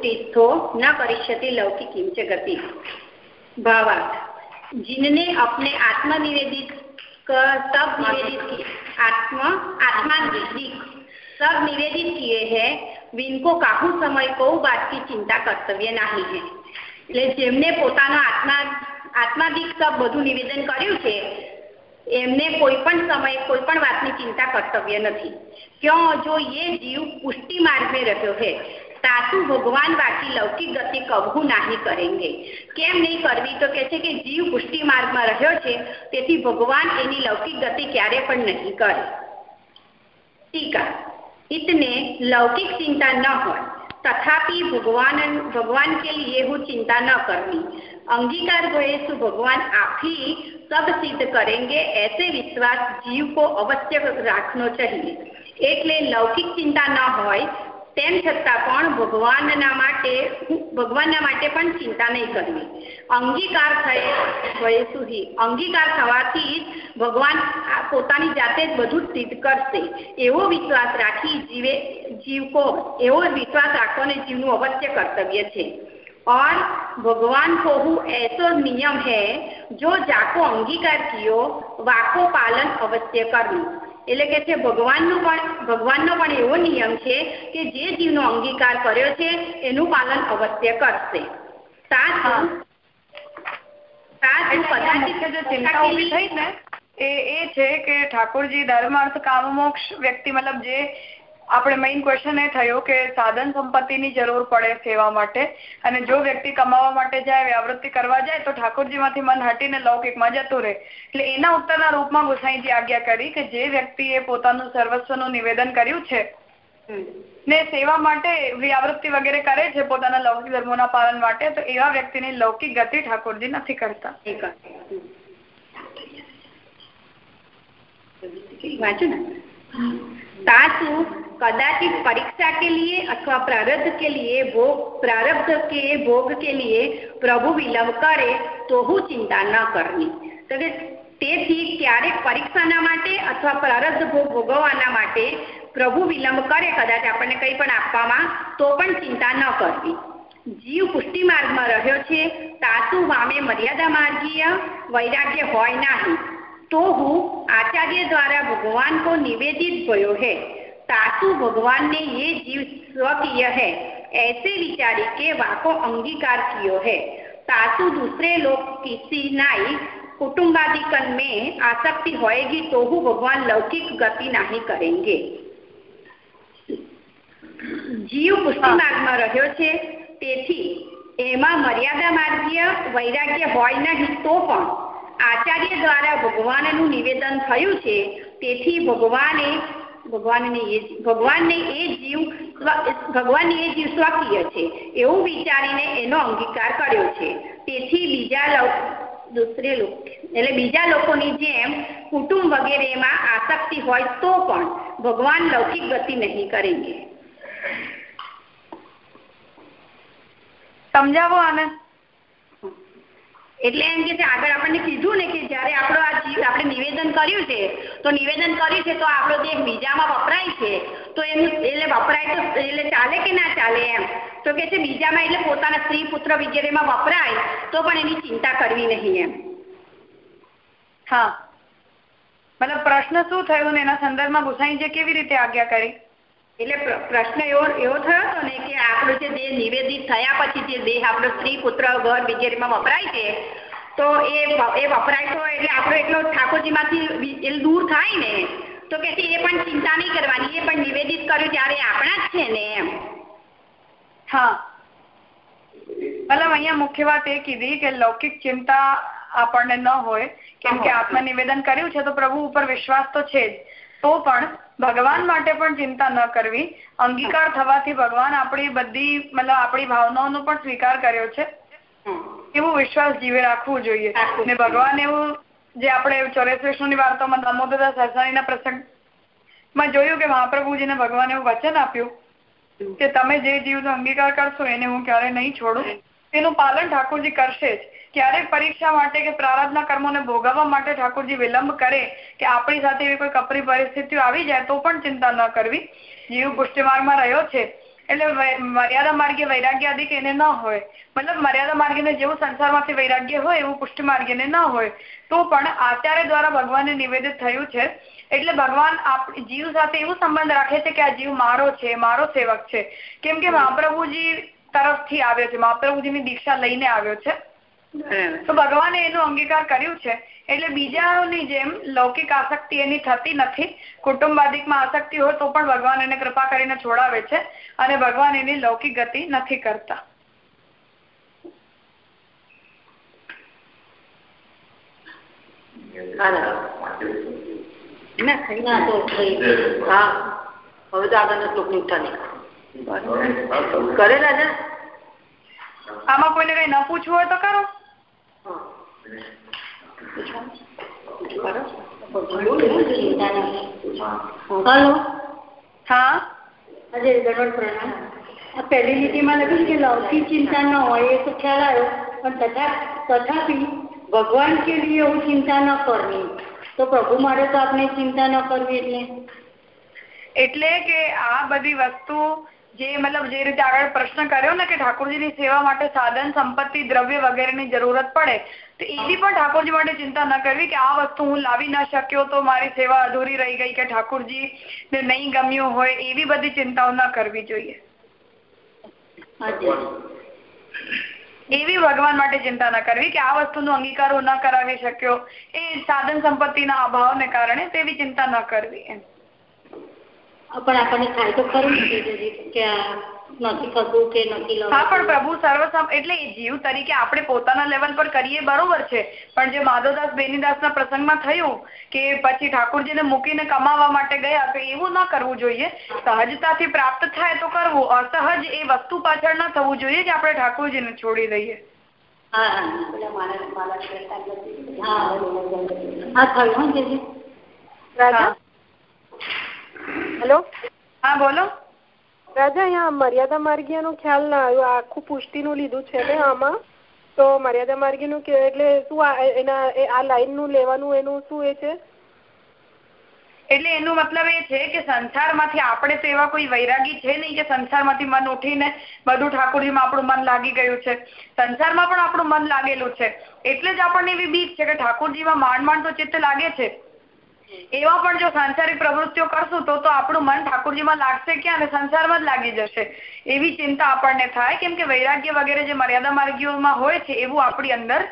તીर्थो न परिष्यति लौकिक किंच गति भावार्थ जिनने अपने आत्मनिवेदित सब निवेदित आत्मा आत्मा निवेदित सब निवेदित किए हैं विनको काहू समय को बात की चिंता कर्तव्य नहीं है એટલે જેમને પોતાનો આત્મા આત્માદિક સબ બધું નિવેદન કર્યું છે એમને કોઈ પણ સમયે કોઈ પણ વાતની ચિંતા કર્તવ્ય નથી ક્યો જો એ જીવ પુષ્ટિ માર્ગ મેં રહ્યો છે તાતુ ભગવાન બાકી લૌકિક ગતિ કબહુ નહીં કરેંગે કેમ નહીં કરવી તો કે છે કે જીવ પુષ્ટિ માર્ગમાં રહ્યો છે તેથી ભગવાન એની લૌકિક ગતિ ક્યારે પણ નહીં કરે ટીકા इतने लौकिक चिंता न हो तथापि भगवान भगवान के लिए वो चिंता न करनी अंगीकार हुए तो भगवान आप ही सब सिद्ध करेंगे ऐसे विश्वास जीव को अवश्य रखना चाहिए એટલે લૌકિક ચિંતા ન હોય તેમ છતાં પણ ભગવાનના માટે ભગવાનના માટે પણ ચિંતા નહીં કરવી અંગીકાર થઈ હોય સુધી અંગીકાર થવાથી જ ભગવાન પોતાની જાતે જ બધું સિદ્ધ કરશે એવો વિશ્વાસ રાખી જીવે જીવ કો એવો વિશ્વાસ રાખવાનો જીવનું અવશ્ય કર્તવ્ય છે और भगवान को ऐसो नियम है जो जाको अंगीकार कियो वाको पालन अवश्य करना એટલે કે છે ભગવાનનો પણ ભગવાનનો પણ એવો નિયમ છે કે જે જીવનો અંગીકાર કર્યો છે એનું પાલન અવશ્ય કરશે. એ એ છે કે ઠાકોરજી ધર્મ અર્થ કામ મોક્ષ વ્યક્તિ મતલબ જે આપણે મેઇન ક્વેશ્ચન એ થયો કે સાધન સંપત્તિની જરૂર પડે સેવા માટે અને જો વ્યક્તિ કમાવા માટે જાય વ્યાવૃત્તિ કરવા જાય તો ઠાકોરજીમાંથી મન હટીને લૌકિકમાં જતું રહે. એટલે એના ઉત્તરના રૂપમાં ગુસાઈજી આજ્ઞા કરી કે જે વ્યક્તિએ પોતાનું સર્વસ્વનું નિવેદન કર્યું છે ને સેવા માટે વ્યાવૃત્તિ વગેરે કરે છે પોતાના લૌકિક ધર્મોના પાલન માટે તો એવા વ્યક્તિની લૌકિક ગતિ ઠાકોરજી નથી કરતા. વાંચો ને. તાસુ कदाचित परीक्षा के लिए अथवा प्रारब्ध के लिए भोग प्रारब्ध के भोग के लिए પ્રભુ વિલંબ કરે તો હું ચિંતા ન કરની તો કે તેથી ક્યારેક પરીક્ષાના માટે અથવા પ્રારબ્ધ ભોગ ભોગવવાના માટે પ્રભુ વિલંબ કરે કદાચ આપણને કંઈ પણ આપવામાં તો પણ ચિંતા ન કરવી જીવ પુષ્ટિ માર્ગમાં રહ્યો છે તાસુ વામે મર્યાદા માર્ગીય વૈરાગ્ય હોય નહીં તો હું આચાર્ય દ્વારા ભગવાન કો નિવેદિત ભયો હે तासु भगवान ने ये जीव स्वकीय है ऐसे विचारी के वाको अंगीकार कियो है तासु दूसरे लोग किसी नाई कुटुंबाधिकन में आसक्ति होएगी तो हूँ भगवान लौकिक गति नहीं करेंगे જીવ પુષ્ટિ માર્ગમાં રહ્યો છે તેથી એમાં મર્યાદા માર્ગીય વૈરાગ્ય હોય નહીં તો પણ આચાર્ય દ્વારા ભગવાનનું નિવેદન થયું છે, તેથી ભગવાને, ભગવાનને એ ભગવાનને એ જીવ ભગવાનને એ જીવ સ્વકીય છે, એવું વિચારીને એનો અંગીકાર કર્યો છે. તેથી બીજા દૂસરે લોકો, એટલે બીજા લોકોની જેમ કુટુંબ વગેરેમાં આસક્તિ હોય તો પણ ભગવાન લૌકિક ગતિ નહીં કરેંગે. સમજાવો આને એટલે એમ કે આગળ આપણને કીધું ને કે જ્યારે આપણો આ જીવ આપણે નિવેદન કર્યું છે, તો નિવેદન કર્યું છે, તો આપણો દેહ બીજામાં વપરાય છે, તો એનું એટલે વપરાય તો એટલે ચાલે કે ના ચાલે એમ? તો કે છે, બીજામાં એટલે પોતાના સ્ત્રી પુત્ર વપરાય, તો પણ એની ચિંતા કરવી નહીં એમ. હા. મતલબ પ્રશ્ન શું થયો એના સંદર્ભમાં ગુસાઈજીએ કેવી રીતે આજ્ઞા કરી? એટલે પ્રશ્ન એવો એવો થયો હતો ને કે આપણો જે દેહ નિવેદિત થયા પછી જે દેહ આપણો સ્ત્રી પુત્ર ઘર વગેરેમાં વપરાય છે તો એ એ વપરાય તો એટલે આપણો એટલો ઠાકોરજીમાંથી એટલે દૂર થાય ને તો કે એ પણ ચિંતા નહીં કરવાની એ પણ નિવેદિત કર્યું ત્યારે આપણા જ છે ને એમ. હા. મતલબ અહીંયા મુખ્ય વાત એ કીધી કે લૌકિક ચિંતા આપણને ન હોય કેમ કે આત્મનિવેદન કર્યું છે તો પ્રભુ ઉપર વિશ્વાસ તો છે જ. તો પણ ભગવાન માટે પણ ચિંતા ન કરવી. અંગીકાર થવાથી ભગવાન આપણી બધી, મતલબ આપણી ભાવનાઓનો પણ સ્વીકાર કર્યો છે. એવો વિશ્વાસ જીવે રાખવું જોઈએ. ને ભગવાન એવું જે આપણે ચોરેસ વિષ્ણુની વાર્તામાં દામોદરદાસ સરસાણીના પ્રસંગમાં જોયું કે મહાપ્રભુજીને ભગવાન એવું વચન આપ્યું કે તમે જે જીવનો અંગીકાર કરશો એને હું ક્યારેય નહીં છોડું. એનું પાલન ઠાકોરજી કરશે જ. ક્યારેક પરીક્ષા માટે કે પ્રારબ્ધના કર્મોને ભોગવવા માટે ઠાકોરજી વિલંબ કરે કે આપણી સાથે એવી કોઈ કપરી પરિસ્થિતિઓ આવી જાય તો પણ ચિંતા ન કરવી. જીવ પુષ્ટિમાર્ગમાં રહ્યો છે. એટલે મર્યાદા માર્ગે વૈરાગ્ય અધિક એને ન હોય. મતલબ મર્યાદા માર્ગીને જેવું સંસારમાંથી વૈરાગ્ય હોય એવું પુષ્ટિ માર્ગીને ન હોય તો પણ આચાર્ય દ્વારા ભગવાનને નિવેદિત થયું છે. એટલે ભગવાન જીવ સાથે એવું સંબંધ રાખે છે કે આ જીવ મારો છે મારો સેવક છે. કેમ કે મહાપ્રભુજી તરફથી આવ્યો છે મહાપ્રભુજીની દીક્ષા લઈને આવ્યો છે. તો ભગવાને એનો અંગીકાર કર્યું છે. એટલે બીજાની જેમ લૌકિક આસક્તિ એની થતી નથી. કુટુંબાદિકમાં આસક્તિ હોય તો પણ ભગવાન એને કૃપા કરીને છોડાવે છે અને ભગવાન એની લૌકિક ગતિ નથી કરતા. આમાં કોઈને કઈ ન પૂછવું હોય તો કરો. હલો. હા? અજય ગણવટ પ્રણામ. પહેલી લીટીમાં લખ્યું કે લૌકિક ચિંતા ન હોય એ તો ખ્યાલ આવ્યો પણ તથા તથાપિ ભગવાન કે લીએ હું ચિંતા ન કરવી. તો પ્રભુ માટે તો આપણે ચિંતા ન કરવી એટલે? એટલે કે આ બધી વસ્તુ જે મતલબ જે રીતે આગળ પ્રશ્ન કર્યો ને કે ઠાકોરજીની સેવા માટે સાધન, સંપત્તિ, દ્રવ્ય વગેરેની જરૂરત પડે, તો એવી પણ ઠાકોરજી માટે ચિંતા ન કરવી કે આ વસ્તુ હું લાવી ન શક્યો તો મારી સેવા અધૂરી રહી ગઈ કે ઠાકોરજી ને નહીં ગમ્યું હોય એવી બધી ચિંતાઓ ન કરવી જોઈએ. એવી ભગવાન માટે ચિંતા ન કરવી કે આ વસ્તુનો અંગીકાર ન કરાવી શક્યો, એ સાધન, સંપત્તિના અભાવને કારણે તેવી ચિંતા ન કરવી એમ. પણ આપણને થાય તો ખરું કે નથી થતું કે નથી હા પણ પ્રભુ સર્વસમ એટલે જીવ તરીકે આપણે પોતાના લેવલ પર કરીએ બરોબર છે પણ જે માધવદાસ બેનીદાસના પ્રસંગમાં થયું કે પછી ઠાકોરજીને મૂકીને કમાવા માટે ગયા તો એવું ના કરવું જોઈએ સહજતાથી પ્રાપ્ત થાય તો કરવું અસહજ એ વસ્તુ પાછળ ન થવું જોઈએ કે આપણે ઠાકોરજીને છોડી દઈએ હા થયું રાજા હેલો? હા બોલો. રાજા અહીંયા મર્યાદા માર્ગીયનો ખ્યાલ ના આવ્યો. આખું પુષ્ટિનું લીધું છે ને આમાં. તો મર્યાદા માર્ગીનું કે એટલે શું એના આ લાઈનનું લેવાનું એનું શું એ છે? એટલે એનું મતલબ એ છે કે સંસારમાંથી આપણે તો એવા કોઈ વૈરાગી છે નહીં કે સંસારમાંથી મન ઉઠીને બધું ઠાકોરજીમાં આપણું મન લાગી ગયું છે. સંસારમાં પણ આપણું મન લાગેલું છે. એટલે જ આપણને એવી બીક છે કે ઠાકોરજીમાં માંડ માંડ તો ચિત્ત લાગે છે. એવા પણ જો સાંસારિક પ્રવૃત્તિઓ કરશું, તો તો આપણું મન ઠાકોરજીમાં લાગશે ક્યાં અને સંસારમાં જ લાગી જશે? એવી ચિંતા આપણને થાય, કેમ કે વૈરાગ્ય વગેરે જે મર્યાદા માર્ગીઓમાં હોય છે, એવું આપણી અંદર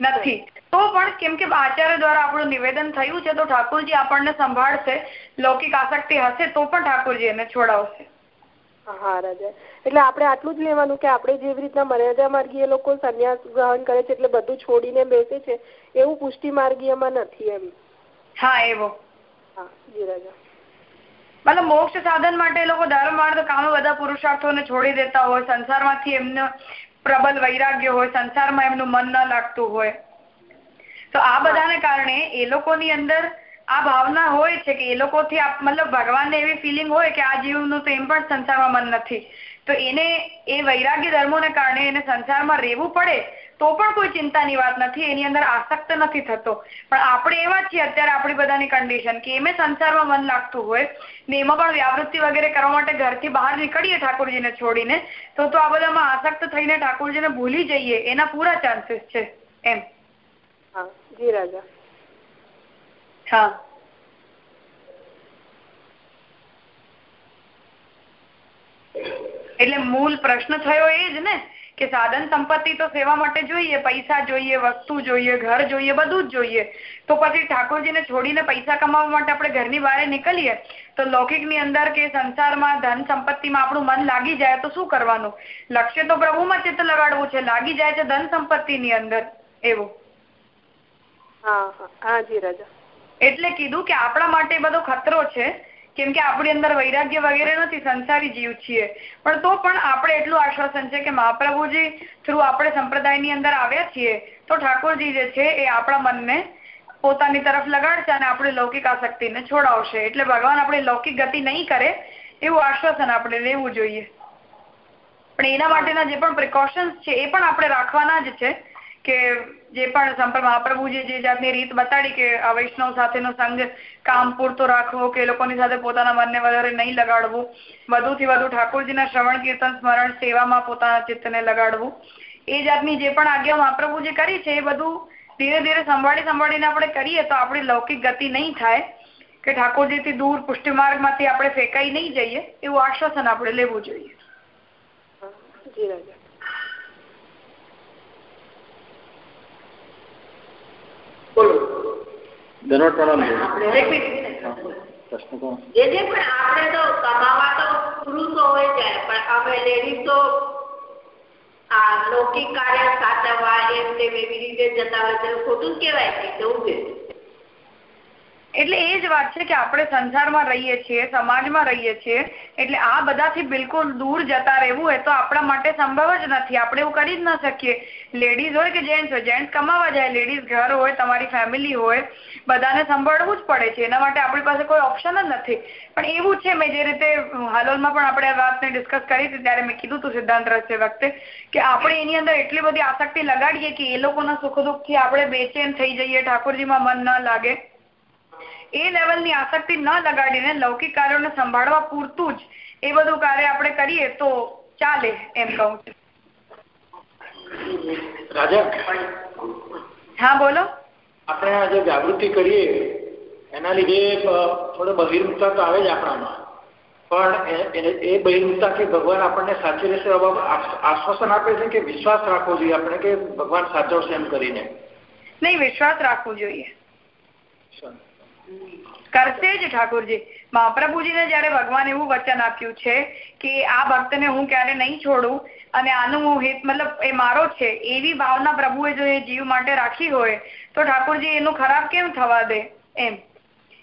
નથી. તો પણ કેમ કે આચાર્ય દ્વારા આપણું નિવેદન થયું છે, તો ઠાકોરજી આપણને સંભાળશે, લૌકિક આસક્તિ હશે, તો પણ ઠાકોરજી એને છોડાવશે. હા, રાજા. એટલે આપણે આટલું જ લેવાનું કે આપણે જેવી રીતના મર્યાદા માર્ગીય લોકો સંન્યાસ ગ્રહણ કરે છે, એટલે બધું છોડીને બેસે છે, એવું પુષ્ટિ માર્ગીયમાં નથી એમ. હા એવો. મતલબ મોક્ષ સાધન માટે લોકો ધર્મ માર્ગ કામ બધા પુરુષાર્થોને છોડી દેતા હોય સંસારમાંથી એમનો પ્રબલ વૈરાગ્ય હોય સંસારમાં એમનું મન ન લાગતું હોય. તો આ બધાને કારણે એ લોકોની અંદર આ ભાવના હોય છે કે એ લોકોથી મતલબ ભગવાનને એવી ફિલિંગ હોય કે આ જીવનું તો એમ પણ સંસારમાં મન નથી. તો એને એ વૈરાગ્ય ધર્મોને કારણે એને સંસારમાં રહેવું પડે તો પણ કોઈ ચિંતાની વાત નથી એની અંદર આસક્ત નથી થતો. પણ આપણે એવા છીએ અત્યારે આપણી બધાની કન્ડિશન કે એમે સંસારમાં મન લાગતું હોય ને એમાં પણ વ્યાવૃત્તિ વગેરે કરવા માટે ઘરથી બહાર નીકળીએ ઠાકોરજીને છોડીને તો તો આ બધામાં આસક્ત થઈને ઠાકોરજીને ભૂલી જઈએ એના પૂરા ચાન્સીસ છે એમ. હા જી રાજા. હા. એટલે મૂળ પ્રશ્ન થયો એ જ ને? કે સાધન સંપત્તિ તો સેવા માટે જોઈએ પૈસા જોઈએ વસ્તુ જોઈએ ઘર જોઈએ બધું જ જોઈએ. તો પછી ઠાકોરજીને છોડીને પૈસા કમાવા માટે આપણે ઘરની બહાર નીકળીએ તો લૌકિકની અંદર કે સંસારમાં ધન સંપત્તિમાં આપણું મન લાગી જાય તો શું કરવાનું? લક્ષ્ય તો પ્રભુમાં ચિત્ત લગાડવું છે લાગી જાય છે ધન સંપત્તિની અંદર. એવું. હા હા હાજી રાજા. એટલે કીધું કે આપણા માટે બધો ખતરો છે કેમ કે આપણી અંદર વૈરાગ્ય વગેરે નથી, સંસારી જીવ છીએ. પણ તો પણ આપણે એટલું આશ્વાસન છે કે મહાપ્રભુજી થ્રુ આપણે સંપ્રદાયની અંદર આવ્યા છીએ, તો ઠાકોરજી જે છે એ આપણા મનને પોતાની તરફ લગાડશે અને આપણી લૌકિક આસક્તિને છોડાવશે. એટલે ભગવાન આપણી લૌકિક ગતિ નહીં કરે એવું આશ્વાસન આપણે લેવું જોઈએ. પણ એના માટેના જે પણ પ્રિકોશન્સ છે એ પણ આપણે રાખવાના જ છે. કે જે પણ સંપર્ક મહાપ્રભુજી જે જાતની રીત બતાડી કે વૈષ્ણવ સાથેનો સંગ કામ પૂરતો રાખવો, કે લોકોની સાથે પોતાના મનને વધારે નહીં લગાડવું. વધુથી વધુ ઠાકોરજીના શ્રવણ, કીર્તન, સ્મરણ, સેવામાં પોતાના ચિત્તને લગાડવું. એ જાતની જે પણ આજ્ઞા મહાપ્રભુજી કરી છે, એ બધું ધીરે ધીરે સંભાળી સંભાળીને આપણે કરીએ તો આપણી લૌકિક ગતિ નહીં થાય, કે ઠાકોરજીથી દૂર પુષ્ટિ માર્ગમાંથી આપણે ફેંકાઈ નહીં જઈએ, એવું આશ્વાસન આપણે લેવું જોઈએ. જી રાજા. બોલો. દરરોજ પ્રણામ એક મિનિટ પ્રશ્ન કોણ? જે જે પણ આપણે તો કમાવા તો પુરુષો હોય જાય પણ અમે લેડીઝ તો આ લૌકિક કાર્ય સાચવવા એમ તેમ એવી રીતે જતા હોય તો ખોટું જ કહેવાય છે જવું જોઈએ એટલે એ જ વાત છે કે આપણે સંસારમાં રહીએ છીએ, સમાજમાં રહીએ છીએ, એટલે આ બધાથી બિલકુલ દૂર જતા રહેવું એ તો આપણા માટે સંભવ જ નથી. આપણે એવું કરી જ ન શકીએ. લેડીઝ હોય કે જેન્ટ્સ હોય જેન્ટ્સ કમાવા જાય લેડીઝ ઘર હોય, તમારી ફેમિલી હોય, બધાને સંભાળવું જ પડે છે. એના માટે આપણી પાસે કોઈ ઓપ્શન જ નથી. પણ એવું છે મેં જે રીતે હાલોલમાં પણ આપણે આ વાતને ડિસ્કસ કરી હતી, ત્યારે મેં કીધું હતું સિદ્ધાંત રહસ્ય વખતે, કે આપણે એની અંદર એટલી બધી આસક્તિ લગાડીએ કે એ લોકોના સુખ દુઃખથી આપણે બેચેન થઈ જઈએ, ઠાકોરજીમાં મન ન લાગે. એ લેવલની આસક્તિ ન લગાડીને લૌકિક કાર્યોને સંભાળવા પૂરતું જ એ બધું કાર્ય આપણે કરીએ તો ચાલે એમ કહું છું. રાજા? હા બોલો. આપણે આજે જાગૃતિ કરીએ એના લીધે થોડો બહિર્મુખતા તો આવે જ આપણામાં. પણ એ- એ બહિર્મુખતાથી ભગવાન આપણને સાચી રહેશે આશ્વાસન આપે છે કે વિશ્વાસ રાખવો જોઈએ આપણે કે ભગવાન સાચવશે એમ કરીને? નહીં વિશ્વાસ રાખવો જોઈએ. કરશે જ ઠાકોરજી. મહાપ્રભુજીને જયારે ભગવાન એવું વચન આપ્યું છે કે આ ભક્તને હું ક્યારે નહીં છોડું અને આનું હિત મતલબ એ મારો છે, એવી ભાવના પ્રભુએ જો એ જીવ માટે રાખી હોય, તો ઠાકોરજી એનું ખરાબ કેમ થવા દે? એમ.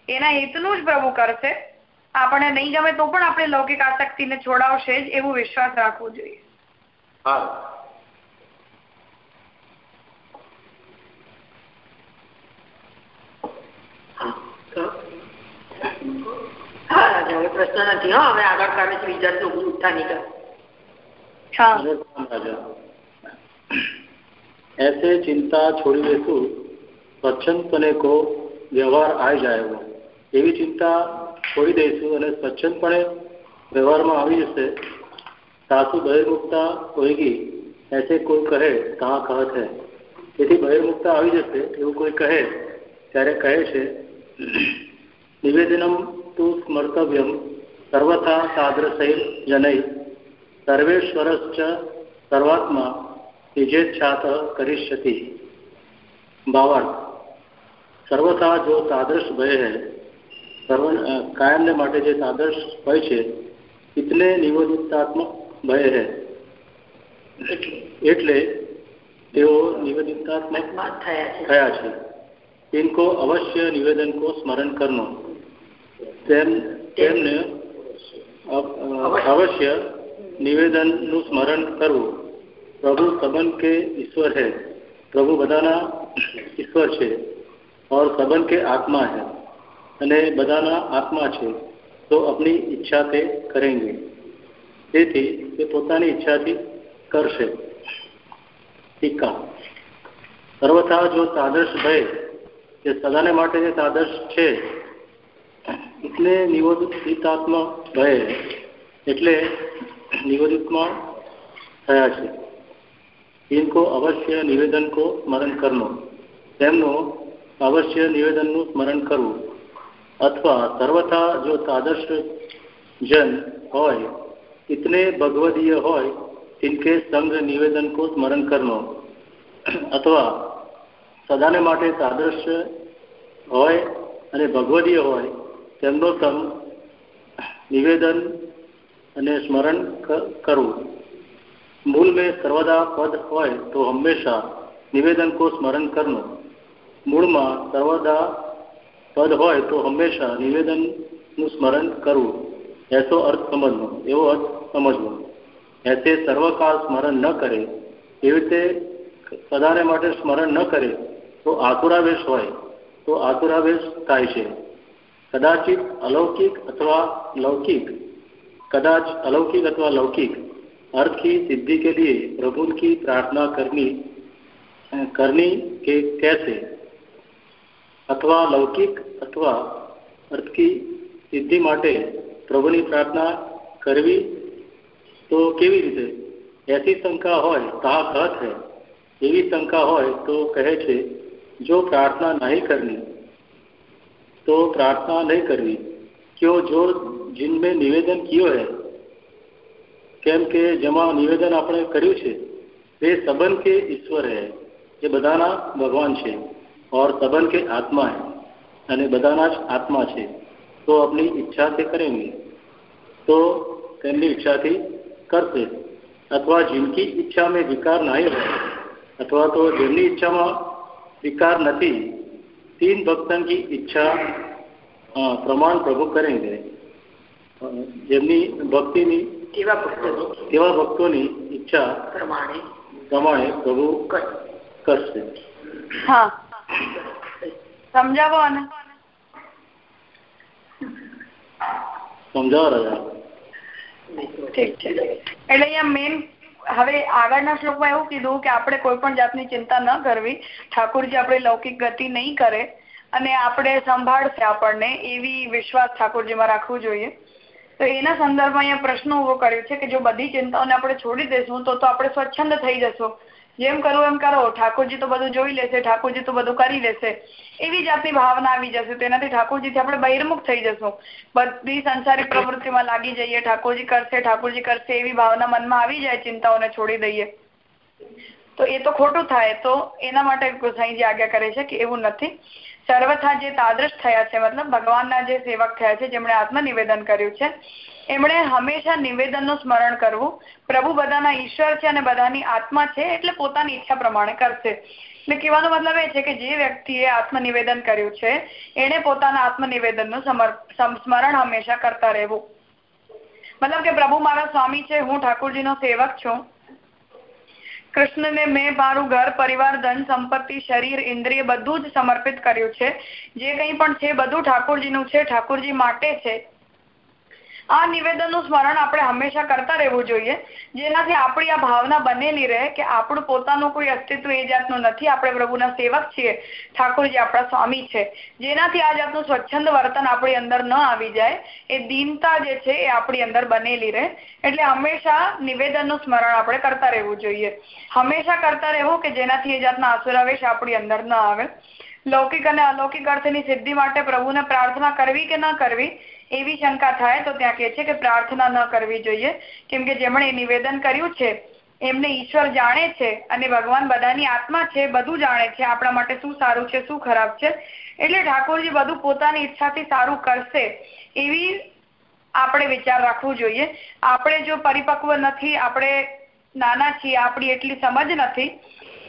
એના હિતનું જ પ્રભુ કરશે. આપણે નહીં ગમે તો પણ આપણે લૌકિક આસક્તિને છોડાવશે જ, એવું વિશ્વાસ રાખવો જોઈએ રાજા હવે પ્રશ્ન નથી. હો હવે આગળ કાલે છે વિચારજો ઉઠતા નીકળ ऐसे चिंता छोड़ी देसु સ્વચ્છંદપણે કો વ્યવહાર આવી જાય એવી. ચિંતા છોડી દઈશું અને સ્વચ્છંદપણે વ્યવહારમાં આવી જશે. સાસુ બહિર્મુખતા ઓઈગી એસે કોઈ કહે કાં કહત હે? તેથી બહિર્મુખતા આવી જશે એવું કોઈ કહે ત્યારે કહે છે નિવેદનમ તું સ્મર્તવ્યમ સર્વથા સાદ્રસૈર જનૈ સર્વેશ્વરશ્ચ સર્વાત્મા નિજેચ્છાત કરિષ્યતિ ભાવાર્થ સર્વથા જો તાદર્શ ભય હૈ સર્વ કાયમને માટે જે તાદર્શ ભય છે એટલે નિવેદિતાત્મક ભય હૈ એટલે તેઓ નિવેદિતાત્મક થયા છે ઇनको અવશ્ય નિવેદન કો સ્મરણ કરનો તેમ તેમને અવશ્ય નિવેદનનું સ્મરણ કરવું પ્રભુ સંબંધ કે ઈશ્વર है પ્રભુ બધાના ઈશ્વર છે और संबंध के आत्मा है અને બધાના આત્મા છે તો अपनी ઈચ્છા તે કરેંગે તેથી તે પોતાની ઈચ્છાથી કરશે ટીકા સર્વથા જો તાદર્શ ભય જે સદાને માટે જે તાદર્શ છે એટલે નિવેદિતાત્મા રહે, એટલે निवेदितमान થયા છે. ઇનકો અવશ્ય નિવેદનકો સ્મરણ કરનો તેમનું અવશ્ય નિવેદનનું સ્મરણ કરવું. અથવા સર્વથા જો તાદર્શ જન હોય इतने ભગવદીય હોય, ઇનકે સંગ નિવેદન કો સ્મરણ કરનો અથવા સદાને માટે તાદર્શ હોય અને ભગવદીય હોય તેમનો ક્રમ નિવેદન અને સ્મરણ કરવું. મૂળ મેં સર્વદા પદ હોય તો હંમેશા નિવેદન કો સ્મરણ કરવું મૂળમાં સર્વદા પદ હોય તો હંમેશા નિવેદનનું સ્મરણ કરવું. એસો અર્થ સમજવો એવો અર્થ સમજવો. એસે સર્વકાળ સ્મરણ ન કરે, એવી રીતે સદાને માટે સ્મરણ ન કરે, તો આતુરાવેશ હોય, તો આતુરાવેશ થાય છે. કદાચિત અલૌકિક અથવા लौकिक कदाच अलौकिक अथवा लौकिक अर्थ की सिद्धि के लिए प्रभु की प्रार्थना करनी કરની કે कैसे અથવા લૌકિક અથવા અર્થકી સિદ્ધિ માટે પ્રભુની પ્રાર્થના કરવી તો કેવી રીતે એસી શંકા હોય તા કહત है એવી શંકા હોય તો કહે છે જો પ્રાર્થના નહીં કરવી तो प्रार्थना नहीं करवी क्यों जो जिनमें निवेदन कियो है કેમ કે જેમાં નિવેદન આપણે કર્યું છે તે સંબંધ કે ઈશ્વર હે એ બધાના ભગવાન છે और संबंध के आत्मा है અને બધાના જ આત્મા છે તો આપણી ઈચ્છાથી કરેંગે તો તેમની ઈચ્છાથી કરશે અથવા जिनकी ઈચ્છા में विकार नहीं હોય અથવા તો જેમની ઈચ્છામાં વિકાર નથી तीन भक्तन की इच्छा प्रमाण प्रभु करेंगे જેમની ભક્તિની તેવા ભક્તોની તેવા ભક્તોની ઈચ્છા પ્રમાણે પ્રમાણે પ્રભુ કરશે હા સમજાવો અને સમજાવો રાજા ઠીક છે એટલે અહીંયા મેન હવે આગળના શ્લોકમાં એવું કીધું કે આપણે કોઈ પણ જાતની ચિંતા ન કરવી. ઠાકોરજી આપણે લૌકિક ગતિ નહીં કરે અને આપણે સંભાળશે આપણને એવી વિશ્વાસ ઠાકોરજીમાં રાખવું જોઈએ. તો એના સંદર્ભમાં અહીંયા પ્રશ્ન ઊભો કર્યો છે કે જો બધી ચિંતાઓને આપણે છોડી દેશું તો તો આપણે સ્વચ્છંદ થઈ જશું. જેમ કરવું એમ કરો. ઠાકોરજી તો બધું જોઈ લેશે, ઠાકોરજી તો બધું કરી લેશે. એવી જાતની ભાવના આવી જશે. તેનાથી ઠાકોરજીથી આપણે બહિર્મુખ થઈ જશું. બધી સંસારિક પ્રવૃત્તિમાં લાગી જઈએ. ઠાકોરજી કરશે ઠાકોરજી કરશે એવી ભાવના મનમાં આવી જાય, ચિંતાઓને છોડી દઈએ. તો એ તો ખોટું થાય. તો એના માટે ગોસાઈજી આજ્ઞા કરે છે કે એવું નથી. સર્વથા જે તાદૃશ થયા છે, મતલબ ભગવાનના જે સેવક થયા છે, જેમણે આત્મનિવેદન કર્યું છે, એમણે હંમેશા નિવેદનનું સ્મરણ કરવું. પ્રભુ બધાના ઈશ્વર છે અને બધાની આત્મા છે, એટલે પોતાની ઈચ્છા પ્રમાણે કરશે. એટલે કહેવાનો મતલબ એ છે કે જે વ્યક્તિએ આત્મનિવેદન કર્યું છે, એણે પોતાના આત્મનિવેદનનું સ્મરણ હંમેશા કરતા રહેવું. મતલબ કે પ્રભુ મારા સ્વામી છે, હું ઠાકોરજીનો સેવક છું. કૃષ્ણને મેં મારું ઘર, પરિવાર, ધન, સંપત્તિ, શરીર, ઇન્દ્રિય બધું જ સમર્પિત કર્યું છે. જે કંઈ પણ છે, બધું ઠાકોરજીનું છે. ઠાકોરજી માટે છે. આ નિવેદનનું સ્મરણ આપણે હંમેશા કરતા રહેવું જોઈએ. જેનાથી આપણી આ ભાવના બનેલી રહે કે આપણું પોતાનું કોઈ અસ્તિત્વ એ જાતનું નથી. આપણે પ્રભુના સેવક છીએ. ઠાકોરજી આપણા સ્વામી છે. જેનાથી આ જાતનું સ્વચ્છંદ વર્તન આપણી અંદર ન આવી જાય. એ દીનતા જે છે એ આપણી અંદર બનેલી રહે. એટલે હંમેશા નિવેદનનું સ્મરણ આપણે કરતા રહેવું જોઈએ. હંમેશા કરતા રહેવું કે જેનાથી એ જાતના આસુરાવેશ આપણી અંદર ન આવે. લૌકિક અને અલૌકિક અર્થની સિદ્ધિ માટે પ્રભુને પ્રાર્થના કરવી કે ન કરવી એવી શંકા થાય તો ત્યાં કહે છે કે પ્રાર્થના ન કરવી જોઈએ. કેમ કે જેમણે નિવેદન કર્યું છે, એમને ઈશ્વર જાણે છે અને ભગવાન બધાની આત્મા છે, બધું જાણે છે, આપણા માટે શું સારું છે, શું ખરાબ છે. એટલે ઠાકોરજી બધું પોતાની ઈચ્છાથી સારું કરશે એવી આપણે વિચાર રાખવું જોઈએ. આપણે જો પરિપક્વ નથી, આપણે નાના છીએ, આપણી એટલી સમજ નથી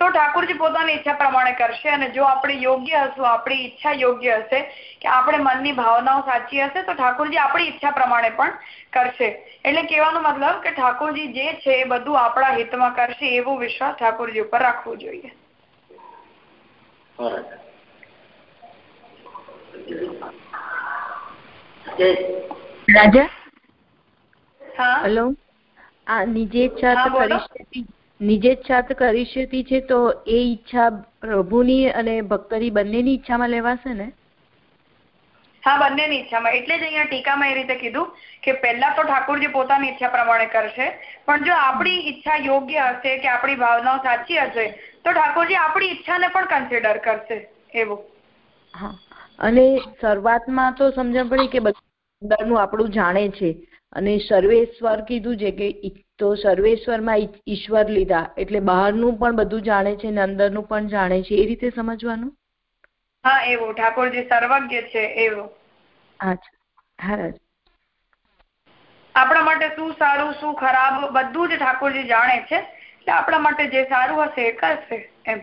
તો ઠાકોરજી પોતાની ઈચ્છા પ્રમાણે કરશે અને જો આપણે યોગ્ય હશું આપણી ઈચ્છા યોગ્ય હશે કે આપણે મનની ભાવનાઓ સાચી હશે તો ઠાકોરજી આપણી ઈચ્છા પ્રમાણે પણ કરશે. એટલે કહેવાનો મતલબ કે ઠાકોરજી જે છે એ બધું આપણા હિતમાં કરશે એવો વિશ્વાસ ઠાકોરજી ઉપર રાખવો જોઈએ. રાજા? હા? હેલો? આ નિજે ઈચ્છા કરી નિજેચ્છાત કરિષ્યતિ છે તો એ ઈચ્છા પ્રભુની અને ભક્તની બંનેની ઈચ્છામાં લેવાશે ને? હા બંનેની ઈચ્છામાં. એટલે જ અહીંયા ટીકામાં એ રીતે કીધું કે પહેલા તો ઠાકોરજી પોતાની ઈચ્છા પ્રમાણે કરશે પણ જો આપણી ઈચ્છા યોગ્ય હશે કે આપણી ભાવનાઓ સાચી હશે તો ઠાકોરજી આપણી ઈચ્છાને પણ કન્સિડર કરશે. એવું. હા. અને શરૂઆતમાં તો સમજણ પડી કે અંદરનું આપણું જાણે છે. અને સર્વેશ્વર કીધું છે કે તો સર્વેશ્વરમાં ઈશ્વર લીધા. એટલે બહારનું પણ બધું જાણે છે ને અંદરનું પણ જાણે છે. એ રીતે સમજવાનું? હા એવું. ઠાકોરજી સર્વજ્ઞ છે એવું. આપણા માટે શું સારું શું ખરાબ બધું જ ઠાકોરજી જાણે છે. એટલે આપણા માટે જે સારું હશે એ કરશે એમ.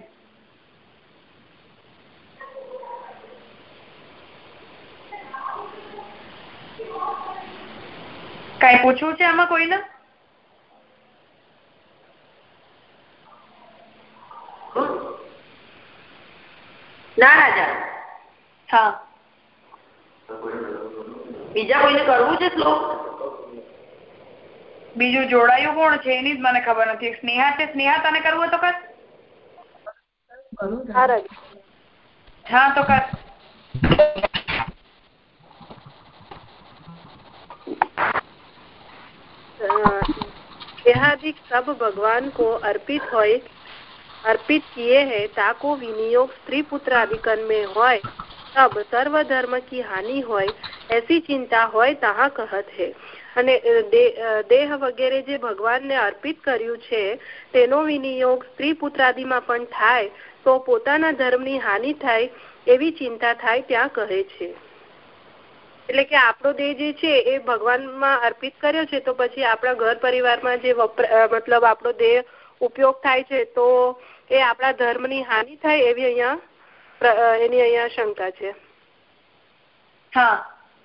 કઈ પૂછવું છે આમાં કોઈને? ના રાજા હા બીજા કોઈને કરવું છે શ્લોક બીજું જોડાયું કોણ છે એની જ મને ખબર નથી સ્નેહા છે સ્નેહા તને કરવું તો કર हाँ तो कर देहादिक सब भगवान को अर्पित हो अर्पित किए हैं ताको विनियोग स्त्री पुत्र आदिकन में हो तब सर्व धर्म की हानि हो ऐसी चिंता हो तहा कहत है અને દેહ વગેરે જે ભગવાનને અર્પિત કર્યું છે તેનો વિનિયોગ સ્ત્રી પુત્રાદિમાં પણ થાય તો પોતાના ધર્મની હાનિ થાય એવી ચિંતા થાય ત્યાં કહે છે એટલે કે આપણો દેહ જે છે એ ભગવાનમાં અર્પિત કર્યો છે તો પછી આપણા ઘર પરિવારમાં જે મતલબ આપણો દેહ ઉપયોગ થાય છે તો એ આપણા ધર્મની હાનિ થાય એવી અહીંયા એની અહીંયા શંકા છે.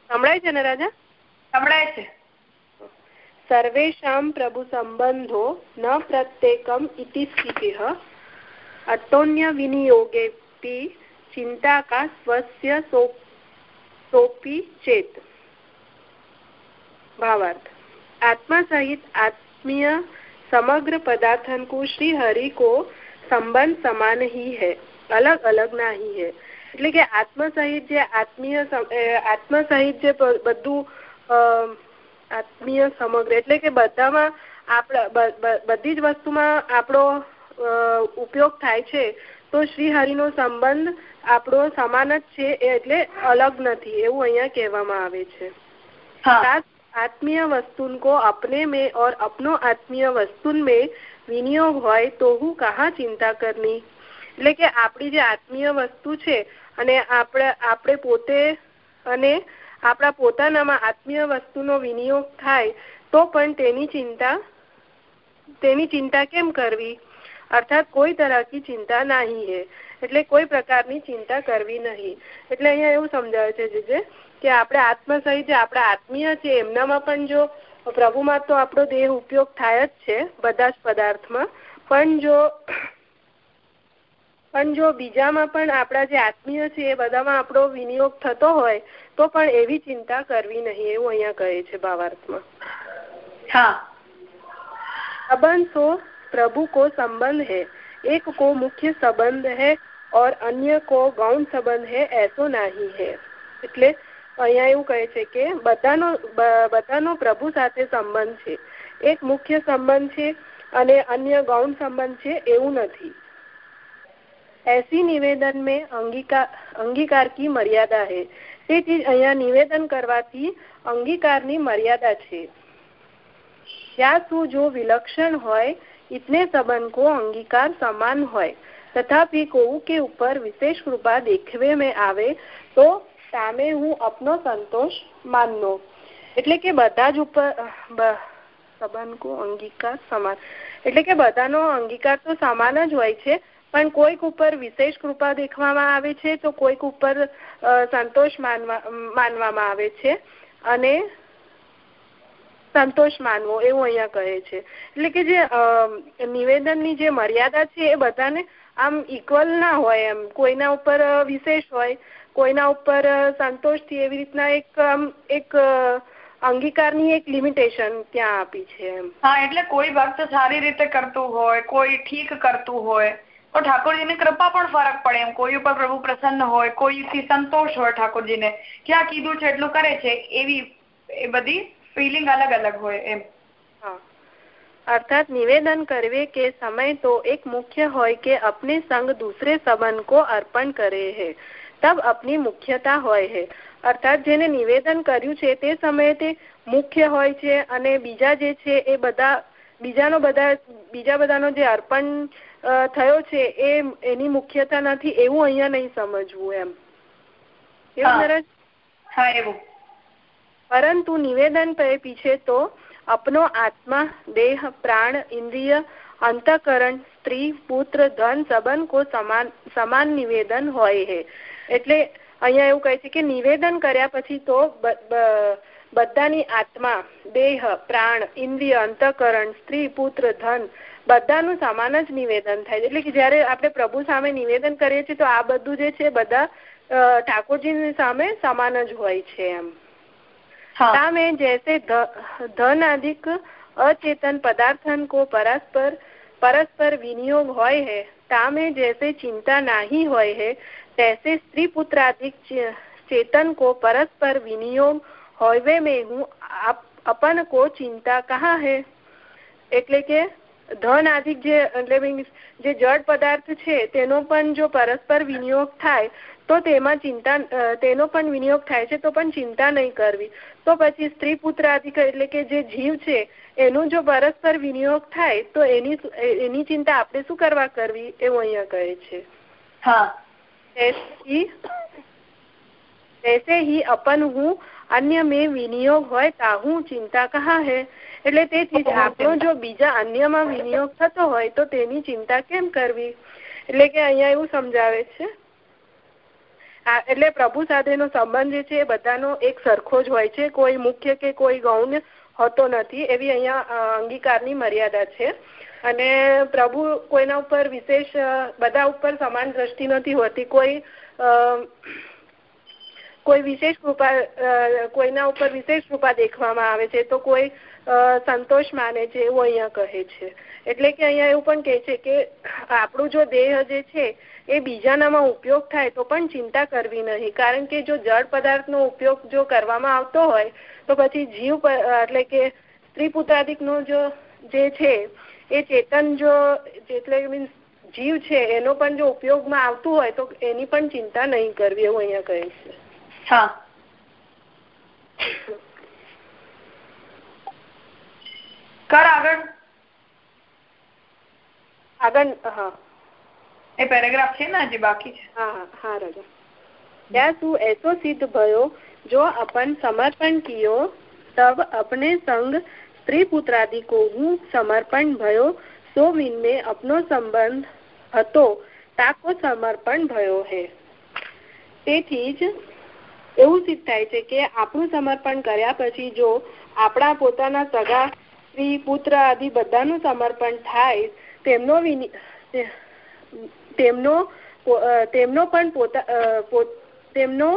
સંભળાય છે ને રાજા? સંભળાય છે. સર્વેશામ પ્રભુ સંબંધો ન પ્રત્યેકમ ઇતિ સ્થિતિ અટોન્ય વિનિયોગે ચિંતા કા સ્વસ્ય સોપી ચેત. ભાવાર્થ. આત્મા સહિત આત્મીય समग्र पदार्थन को श्री हरि को संबंध समान ही है अलग अलग नहीं है એટલે કે આત્મ સહિત જે આત્મીય આત્મ સહિત જે બધું આત્મીય સમગ્ર એટલે કે બધામાં આપણા બધી જ વસ્તુમાં આપણો ઉપયોગ થાય છે તો શ્રી હરિનો સંબંધ આપણો સમાન જ છે એટલે અલગ નથી એવું અહીંયા કહેવામાં આવે છે आत्मीय वस्तुन को अपने में और अपनो आत्मीय वस्तुन में વિનિયોગ હોય તો હું કહા ચિંતા કરની એટલે કે આપણી જે આત્મીય વસ્તુ છે અને આપણે આપણે પોતે અને આપણા પોતાનામાં આત્મીય વસ્તુનો વિનિયોગ થાય તો પણ તેની ચિંતા તેની ચિંતા કેમ કરવી અર્થાત કોઈ તરહ ચિંતા નહીં હે એટલે કોઈ પ્રકારની ચિંતા કરવી નહીં એટલે અહીંયા એવું સમજાવે છે જે કે આપણે આત્મા સહિત આપણા આત્મીય છે એમનામાં પણ જો પ્રભુમાં તો આપણો દેહ ઉપયોગ થાય જ છે બધા જ પદાર્થમાં. પણ જો પણ જો બીજામાં પણ આપણા જે આત્મીય છે એ બધામાં આપણો વિનિયોગ થતો હોય તો પણ એવી ચિંતા કરવી નહીં એવું અહીંયા કહે છે ભાવાર્થમાં. હા. સંબંધ તો પ્રભુ કો સંબંધ હે એક કો મુખ્ય સંબંધ હે ઓર અન્ય કો ગૌણ સંબંધ હે એસો નહીં હે. એટલે અહીંયા એવું કહે છે કે બધાનો બધાનો પ્રભુ સાથે સંબંધ છે એક મુખ્ય સંબંધ છે અને અન્ય ગૌણ સંબંધ છે એવું નથી ऐसी નિવેદન में અંગીકાર અંગીકાર की મર્યાદા है તેથી અહીંયા નિવેદન કરવાથી અંગીકારની મર્યાદા છે ત્યાં તું જો વિલક્ષણ હોય इतने संबंध को अंगीकार समान હોય તથાપि કોવું કે ઉપર વિશેષ કૃપા દેખવે में આવે તો સામે હું અપનો સંતોષ માનનો. એટલે કે બધા જ ઉપર સંબંધ કો અંગીકાર સમાન. એટલે કે બધાનો અંગીકાર તો સમાન જ હોય છે, પણ કોઈક ઉપર વિશેષ કૃપા દેખવામાં આવે છે, તો કોઈક ઉપર સંતોષ માનવા માનવામાં આવે છે, અને સંતોષ માનવો એવું અહીંયા કહે છે. એટલે કે જે નિવેદનની જે મર્યાદા છે એ બધાને આમ ઇક્વલ ના હોય એમ. કોઈના ઉપર વિશેષ હોય કોઈના ઉપર સંતોષથી એવી રીતના એક એક અંગીકારની એક લિમિટેશન ત્યાં આપી છે હા એટલે કોઈ ભક્ત સારી રીતે કરતું હોય કોઈ ઠીક કરતું હોય તો ઠાકોરજીની કૃપા પણ ફરક પડે એમ. કોઈ ઉપર પ્રભુ પ્રસન્ન હોય કોઈથી સંતોષ હોય ઠાકોરજીને ક્યાં કીધું છે એટલું કરે છે એવી એ બધી ફિલિંગ અલગ અલગ હોય એમ. અર્થાત નિવેદન કરવે કે સમય તો એક મુખ્ય હોય કે અપને સંગ દૂસરે સંબંધ કો અર્પણ કરે હે. તબ અપની મુખ્યતા હોય છે અર્થાત જેને નિવેદન કર્યું છે તે સમયે તે મુખ્ય હોય છે અને બીજા જે છે એ બધા બીજાનો બધા બીજા બધાનો જે અર્પણ થયો છે એ એની મુખ્યતા નથી એવું અહીંયા નહીં સમજવું એમ. એવું સરસ હા એવું. પરંતુ નિવેદન પીછે તો અપનો આત્મા દેહ પ્રાણ ઇન્દ્રિય અંતકરણ સ્ત્રી પુત્ર ધન સંબંધ કો સમાન સમાન નિવેદન હોય છે એટલે અહીંયા એવું કહે છે કે નિવેદન કર્યા પછી તો બધાની આત્મા દેહ પ્રાણ ઇન્દ્રિય અંતકરણ સ્ત્રી પુત્ર ધન બધાનું સમાન જ નિવેદન થાય છે. એટલે કે જયારે આપણે પ્રભુ સામે નિવેદન કરીએ છીએ તો આ બધું જે છે બધા ઠાકોરજી સામે સમાન જ હોય છે એમ. સામે જૈસે ધન અધિક અચેતન પદાર્થ કો પરસ્પર પરસ્પર વિનિયોગ હોય હે તામે જૈસે ચિંતા નહીં હોય હે तैसे स्त्री पुत्राधिक चेतन को परस्पर विनियोग होवे में હું अपन को चिंता कहाँ है એટલે કે ધન આદિક જે એટલે જે જળ પદાર્થ છે તેનો પણ જો પરસ્પર વિનિયોગ થાય તો તેમાં ચિંતા તેનો પણ વિનિયોગ થાય છે તો પણ ચિંતા નહીં કરવી તો પછી સ્ત્રી પુત્ર આદિક એટલે કે જે જીવ છે એનો જો પરસ્પર વિનિયોગ થાય તો એની એની ચિંતા આપણે શું કરવા કરવી એવું અહીંયા કહે છે હા ऐसे ही अपन હું અન્ય મેં વિનિયોગ હોય તાહું ચિંતા કહા હે એટલે તેથી જ આપણો જો બીજા અન્યમાં વિનિયોગ થતો હોય તો તેની ચિંતા કેમ કરવી એટલે કે અહીંયા એવું સમજાવે છે એટલે પ્રભુ સાથેનો સંબંધ જે છે એ બધાનો એક સરખો જ હોય છે કોઈ મુખ્ય કે કોઈ ગૌણ હોતો નથી એવી અહીંયા અંગીકારની મર્યાદા છે અને પ્રભુ કોઈના ઉપર વિશેષ બધા ઉપર સમાન દ્રષ્ટિ નથી હોતી. કોઈ કોઈ વિશેષ કૃપા કોઈના ઉપર વિશેષ કૃપા દેખવામાં આવે છે તો કોઈ સંતોષ માને છે એવું અહીંયા કહે છે. એટલે કે અહીંયા એવું પણ કહે છે કે આપણું જો દેહ જે છે એ બીજાનામાં ઉપયોગ થાય તો પણ ચિંતા કરવી નહીં. કારણ કે જો જળ પદાર્થનો ઉપયોગ જો કરવામાં આવતો હોય તો પછી જીવ એટલે કે સ્ત્રી પુત્રાદિકનો જો જે છે એ ચેતન જો એટલે મીન્સ જીવ છે એનો પણ જો ઉપયોગમાં આવતું હોય તો એની પણ ચિંતા નહીં કરવી એવું અહીંયા કહે છે. આગળ. હા. એ પેરેગ્રાફ છે ને બાકી છે. હા હા રાજા. તું એસો સિદ્ધ ભયો જો અપન સમર્પણ કિયો તબ અપને સંગ स्त्री पुत्रादि को હું સમર્પણ ભયો સો વિનમે અપનો સંબંધ હતો તાકો સમર્પણ ભયો હે તેથી જ એવું સિદ્ધ થાય છે કે આપણું સમર્પણ કર્યા પછી જો આપણા પોતાના સગા સ્ત્રી પુત્ર આદિ બધાનું સમર્પણ થાય તેમનો તેમનો તેમનો પણ પોતા તેમનો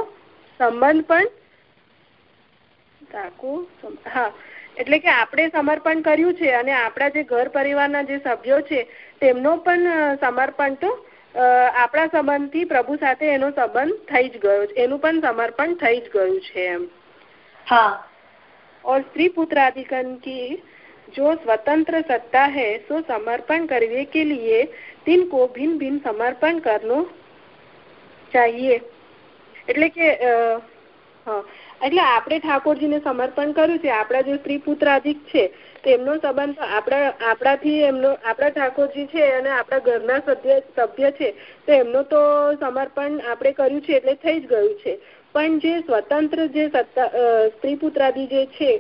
સંબંધ પણ હા એટલે કે આપણે સમર્પણ કર્યું છે અને આપણા જે ઘર પરિવારના જે સભ્યો છે તેમનો પણ સમર્પણ તો આપણા સંબંધથી પ્રભુ સાથે એનો સંબંધ થઈ જ ગયો છે એનું પણ સમર્પણ થઈ જ ગયું છે એમ હા और स्त्री पुत्राधिकरण की जो स्वतंत्र सत्ता है सो समर्पण करने के लिए तीन को भिन्न भिन्न समर्पण करनो चाहिए એટલે કે હા એટલે આપણે ઠાકોરજીને સમર્પણ કર્યું છે. આપણા જે સ્ત્રી પુત્રાધિક છે, તેમનો સંબંધ આપણા, આપણાથી એમનો, આપણા ઠાકોરજી છે અને આપણા ઘરના સભ્ય સભ્ય છે, તો એમનો તો સમર્પણ આપણે કર્યું છે એટલે થઈ જ ગયું છે. પણ જે સ્વતંત્ર જે સત્તા સ્ત્રી પુત્રાદિ જે છે,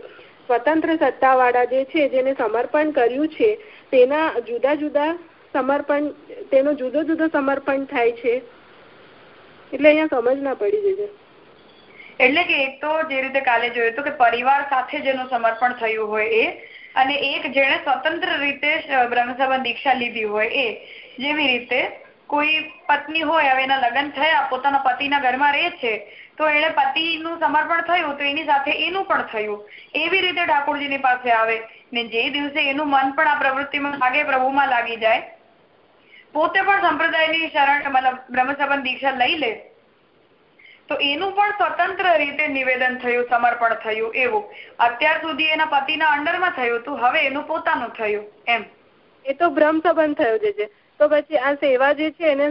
સ્વતંત્ર સત્તાવાળા જે છે, જેને સમર્પણ કર્યું છે, તેના જુદા જુદા સમર્પણ, તેનો જુદો જુદો સમર્પણ થાય છે. એટલે અહીંયા સમજ ના પડી જશે. એટલે કે એક તો જે રીતે કાલે જોયું હતું કે પરિવાર સાથે જેનું સમર્પણ થયું હોય એ, અને એક જેણે સ્વતંત્ર રીતે બ્રહ્મસભા દીક્ષા લીધી હોય એ, જેવી રીતે કોઈ પત્ની હોય, હવે એના લગ્ન થયા, પોતાના પતિના ઘરમાં રહે છે, તો એને પતિનું સમર્પણ થયું, તો એની સાથે એનું પણ થયું. એવી રીતે ઠાકોરજીની પાસે આવે, ને જે દિવસે એનું મન પણ આ પ્રવૃત્તિમાં લાગે, પ્રભુમાં લાગી જાય, પોતે પણ સંપ્રદાયની શરણ, મતલબ બ્રહ્મસભા દીક્ષા લઈ લે તો એનું પણ સ્વતંત્ર રીતે નિવેદન થયું સમર્પણ થયું એવું. અત્યાર સુધી એના પતિના અંડરમાં થયું હતું હવે એનું પોતાનું થયું એમ. એ તો બ્રહ્મ સંબંધ થયો છે તો પછી આ સેવા જે છે એને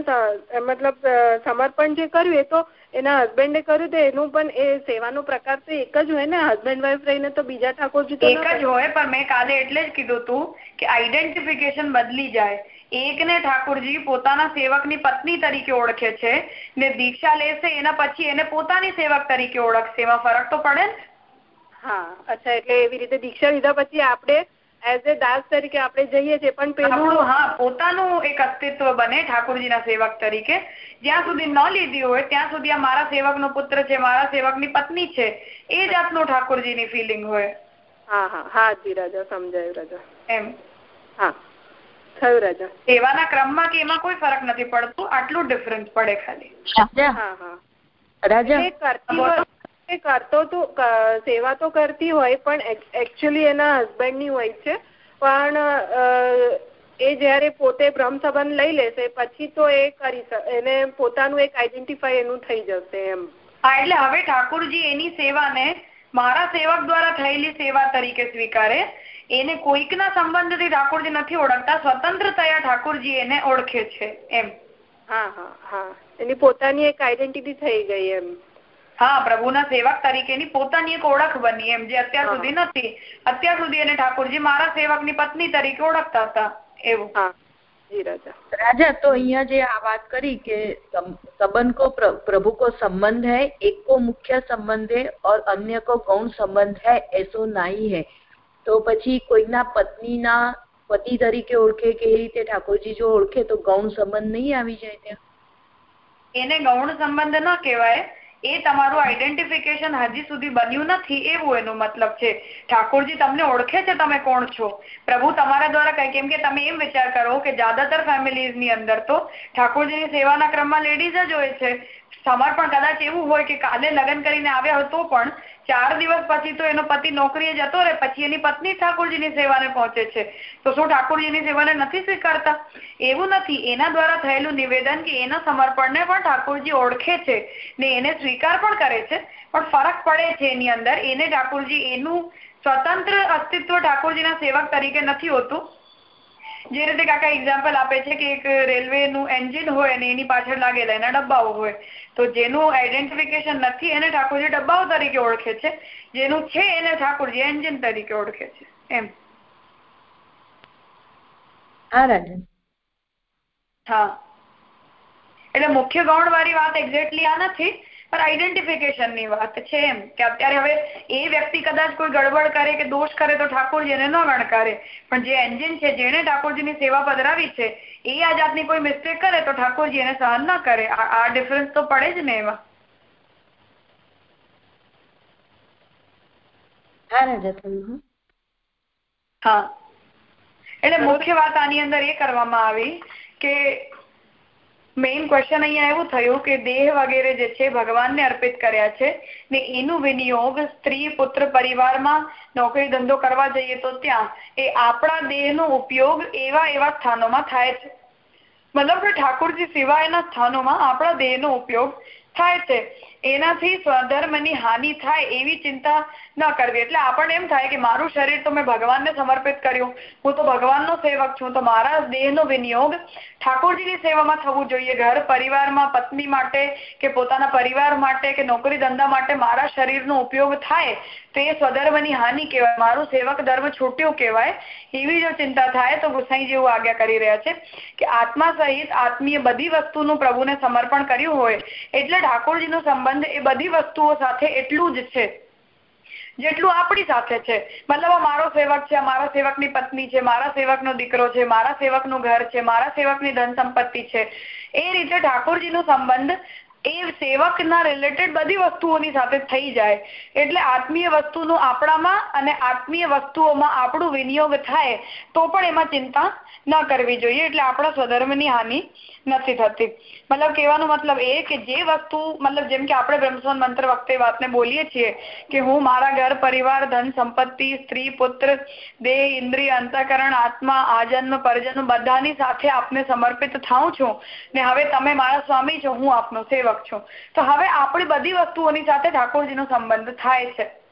મતલબ સમર્પણ જે કર્યું એ તો એના હસબન્ડે કર્યું તો એનું પણ એ સેવાનો પ્રકાર તો એક જ હોય ને હસબન્ડ વાઈફ રહીને તો બીજા ઠાકોરજી એક જ હોય પણ મેં કાલે એટલે જ કીધું હતું કે આઈડેન્ટિફિકેશન બદલી જાય. એકને ઠાકોરજી પોતાના સેવકની પત્ની તરીકે ઓળખે છે ને દીક્ષા લેશે એના પછી એને પોતાની સેવક તરીકે ઓળખશે. એમાં ફરક તો પડે ને? હા અચ્છા એટલે એવી રીતે દીક્ષા લીધા પછી આપણે એઝ એ દાસ તરીકે આપણે જઈએ છીએ પણ પેલું હા પોતાનું એક અસ્તિત્વ બને ઠાકોરજીના સેવક તરીકે. જ્યાં સુધી ન લીધી હોય ત્યાં સુધી આ મારા સેવકનો પુત્ર છે મારા સેવકની પત્ની છે એ જાતનું ઠાકોરજીની ફિલિંગ હોય. હા હા હા જી રાજા સમજાયું રાજા. એમ. હા. થયું રાજા સેવાના ક્રમમાં કે એમાં કોઈ ફરક નથી પડતો આટલું ડિફરન્સ પડે ખાલી. હા હા. રાજા? કરતી કરતો તો સેવા તો કરતી હોય પણ એકચ્યુઅલી એના હસબન્ડની હોય છે. પણ એ જયારે પોતે બ્રહ્મ સંબંધ લઈ લેશે પછી તો એ કરી એને પોતાનું એક આઈડેન્ટિફાઈ એનું થઈ જશે એમ. હા એટલે હવે ઠાકોરજી એની સેવાને મારા સેવક દ્વારા થયેલી સેવા તરીકે સ્વીકારે. એને કોઈકના સંબંધથી ઠાકોરજી નથી ઓળખતા સ્વતંત્ર થયા ઠાકોરજી એને ઓળખે છે એમ. હા હા હા. એની પોતાની એક આઈડેન્ટિટી થઈ ગઈ એમ. હા પ્રભુના સેવક તરીકેની પોતાની એક ઓળખ બની એમ જે અત્યાર સુધી નથી. અત્યાર સુધી એને ઠાકોરજી મારા સેવકની પત્ની તરીકે ઓળખતા હતા એવું. હા. રાજા. तो यहाँ जे आ बात करी के संबंध को प्र, प्रभु को संबंध है एक को मुख्य संबंध है और अन्य को गौण संबंध है ऐसो नहीं है તો પછી કોઈના પત્નીના પતિ તરીકે ઓળખે કે એ રીતે ઠાકોરજી જો ઓળખે તો ગૌણ સંબંધ નહીં આવી જાય ત્યાં? એને ગૌણ સંબંધ ન કહેવાય. એ તમારું આઈડેન્ટિફિકેશન હજી સુધી બન્યું નથી એવું એનો મતલબ છે. ઠાકોરજી તમને ઓળખે છે તમે કોણ છો? પ્રભુ તમારા દ્વારા કઈ કેમ કે તમે એમ વિચાર કરો કે જ્યાદાતર ફેમિલીઝની અંદર તો ઠાકોરજીની સેવાના ક્રમમાં લેડીઝ જ હોય છે. સમર્પણ કદાચ એવું હોય કે કાલે લગ્ન કરીને આવ્યા હોય પણ ચાર દિવસ પછી તો એનો પતિ નોકરીએ જતો રહે, પછી એની પત્ની ઠાકોરજીની સેવાને પહોંચે છે. તો શું ઠાકોરજીની સેવાને નથી સ્વીકારતા? એવું નથી. એના દ્વારા થયેલું નિવેદન કે એના સમર્પણને પણ ઠાકોરજી ઓળખે છે ને એને સ્વીકાર પણ કરે છે. પણ ફરક પડે છે એની અંદર. એને ઠાકોરજી એનું સ્વતંત્ર અસ્તિત્વ ઠાકોરજીના સેવક તરીકે નથી હોતું. જે રીતે કાકા એક્ઝામ્પલ આપે છે કે એક રેલવે નું એન્જિન હોય અને એની પાછળ લાગેલા, એના ડબ્બાઓ હોય. તો જેનું આઈડેન્ટિફિકેશન નથી એને ઠાકોરજી ડબ્બાઓ તરીકે ઓળખે છે. જેનું છે એને ઠાકોરજી એન્જિન તરીકે ઓળખે છે. એમ. હા હા. એટલે મુખ્ય ગૌણ વાળી વાત એક્ઝેક્ટલી આ નથી. પણ આઈડેન્ટિફિકેશનની વાત છે એમ. કે અત્યારે હવે એ વ્યક્તિ કદાચ કોઈ ગડબડ કરે કે દોષ કરે તો ઠાકોરજી એને ન ગણકારે. પણ જે એન્જિન છે જેને ઠાકોરજીની સેવા પધરાવી છે એ આ જાતની કોઈ મિસ્ટેક કરે તો ઠાકોરજી એને સહન ન કરે. આ ડિફરન્સ તો પડે જ ને એમાં. હા. એટલે મુખ્ય વાત આની અંદર એ કરવામાં આવી કે મેઇન ક્વેશ્ચન અહીંયા એવું થયું કે દેહ વગેરે જે છે ભગવાનને અર્પિત કર્યા છે ને એનું વિનિયોગ સ્ત્રી પુત્ર પરિવારમાં નોકરી ધંધો કરવા જઈએ તો ત્યાં એ આપણા દેહનો ઉપયોગ એવા એવા સ્થાનોમાં થાય છે. મતલબ કે ઠાકોરજી સિવાયના સ્થાનોમાં આપણા દેહનો ઉપયોગ થાય છે. એનાથી સ્વધર્મની હાનિ થાય એવી ચિંતા ન કરવી. એટલે આપણને એમ થાય કે મારું શરીર તો મેં ભગવાનને સમર્પિત કર્યું. હું તો ભગવાનનો સેવક છું. તો મારા દેહનો વિનિયોગ ઠાકોરજીની સેવામાં થવું જોઈએ. ઘર પરિવારમાં પત્ની માટે કે પોતાના પરિવાર માટે કે નોકરી ધંધા માટે મારા શરીરનો ઉપયોગ થાય તો એ સ્વધર્મની હાનિ કહેવાય. મારું સેવક ધર્મ છૂટ્યું કહેવાય એવી જો ચિંતા થાય તો ગુસાઈ જેવું આજ્ઞા કરી રહ્યા છે કે આત્મા સહિત આત્મીય બધી વસ્તુનું પ્રભુને સમર્પણ કર્યું હોય. એટલે ઠાકોરજીનો સંબંધ એ બધી વસ્તુઓ સાથે એટલું જ છે, જેટલું આપણી સાથે છે. મતલબ મારો સેવક છે મારા સેવકની પત્ની છે, મારા સેવકનો દીકરો છે, મારા સેવકનું ઘર છે, મારા સેવકની ધન સંપત્તિ છે. એ રીતે ઠાકોરજીનો સંબંધ એ સેવકના રિલેટેડ બધી વસ્તુઓની સાથે થઈ જાય. એટલે આત્મીય વસ્તુનું આપણામાં અને આત્મીય વસ્તુઓમાં આપણું વિનિયોગ થાય, તો પણ એમાં ચિંતા ન કરવી જોઈએ એટલે આપણા સ્વધર્મની હાનિ નથી થતી. મતલબ કહેવાનો મતલબ એ કે જે વસ્તુ, મતલબ જેમ કે આપણે બ્રહ્મસોન મંત્ર વખતે વાતને બોલીએ છીએ કે હું મારા ઘર, પરિવાર, ધન, સંપત્તિ, સ્ત્રી, પુત્ર, દેહ, ઇન્દ્રિય, અંતઃકરણ, આત્મા, આજન્મ, પરજન્મ બધાની સાથે આપને સમર્પિત થાઉં છું ને હવે તમે મારા સ્વામી છો, હું આપનો સેવક છું. તો હવે આપણી બધી વસ્તુઓની સાથે ઠાકોરજીનો સંબંધ થાય છે.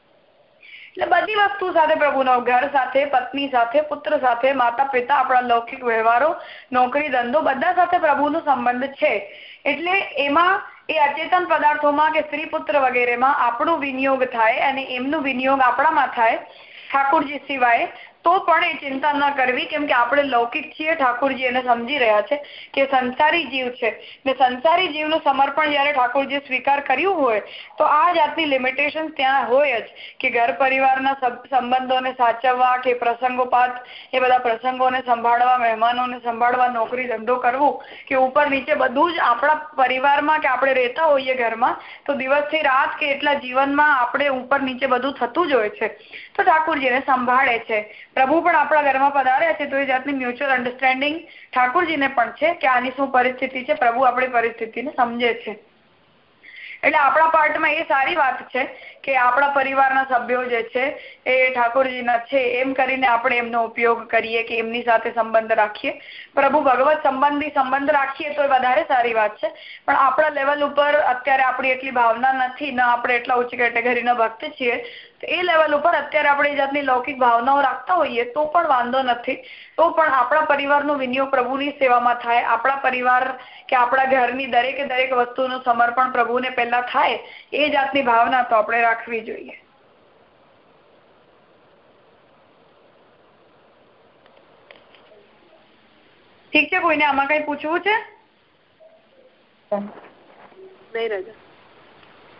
એટલે બધી વસ્તુ સાથે પ્રભુનો ઘર સાથે, પત્ની સાથે, પુત્ર સાથે, માતા પિતા, આપણા લૌકિક વ્યવહારો, નોકરી, ધંધો, બધા સાથે પ્રભુનો સંબંધ છે. એટલે એમાં એ અચેતન પદાર્થોમાં કે સ્ત્રી પુત્ર વગેરેમાં આપણો વિનિયોગ થાય અને એમનો વિનિયોગ આપણામાં થાય. ઠાકોરજી સિવાય તો પણ એ ચિંતા ન કરવી, કેમ કે આપણે લૌકિક છીએ, ઠાકોરજી એને સમજી રહ્યા છે કે સંસારી જીવ છે. ને સંસારી જીવનું સમર્પણ જયારે ઠાકોરજી સ્વીકાર કર્યું હોય, તો આ જાતની લિમિટેશન ત્યાં હોય જ કે ઘર પરિવારના સંબંધોને સાચવવા કે પ્રસંગોપાત, એ બધા પ્રસંગોને સંભાળવા, મહેમાનોને સંભાળવા, નોકરી, ધંધો કરવું, કે ઉપર નીચે બધું જ આપણા પરિવારમાં કે આપણે રહેતા હોઈએ ઘરમાં, તો દિવસથી રાત કે એટલા જીવનમાં આપણે ઉપર નીચે બધું થતું જ હોય છે. તો ઠાકોરજીને સંભાળે છે. પ્રભુ પણ આપણા ઘરમાં પધાર્યા છે, તો એ જાતની મ્યુચ્યુઅલ અન્ડરસ્ટેન્ડિંગ ઠાકોરજીને પણ છે કે આની શું પરિસ્થિતિ છે, પ્રભુ આપણી પરિસ્થિતિને સમજે છે. એટલે આપણા પાર્ટમાં એ સારી વાત છે કે આપણા પરિવારના સભ્યો જે છે, એ ઠાકોરજીના છે, એમ કરીને આપણે એમનો ઉપયોગ કરીએ કે એમની સાથે સંબંધ રાખીએ. પ્રભુ ભગવત સંબંધી સંબંધ રાખીએ તો એ વધારે સારી વાત છે. પણ આપણા લેવલ ઉપર અત્યારે આપણી એટલી ભાવના નથી, ન આપણે એટલા ઉચ્ચ કેટેગરીના ભક્ત છીએ. એ લેવલ ઉપર અત્યારે આપણે જાતની લૌકિક ભાવનાઓ રાખતા હોઈએ તો પણ વાંધો નથી. તો પણ આપણા પરિવારનો વિનિયોગ પ્રભુની સેવામાં થાય. આપણા પરિવાર કે આપણા ઘરની દરેકે દરેક વસ્તુનું સમર્પણ પ્રભુને પહેલા થાય એ જાતની ભાવના તો આપણે રાખવી જોઈએ. ઠીક છે કોઈને આમાં કઈ પૂછવું છે?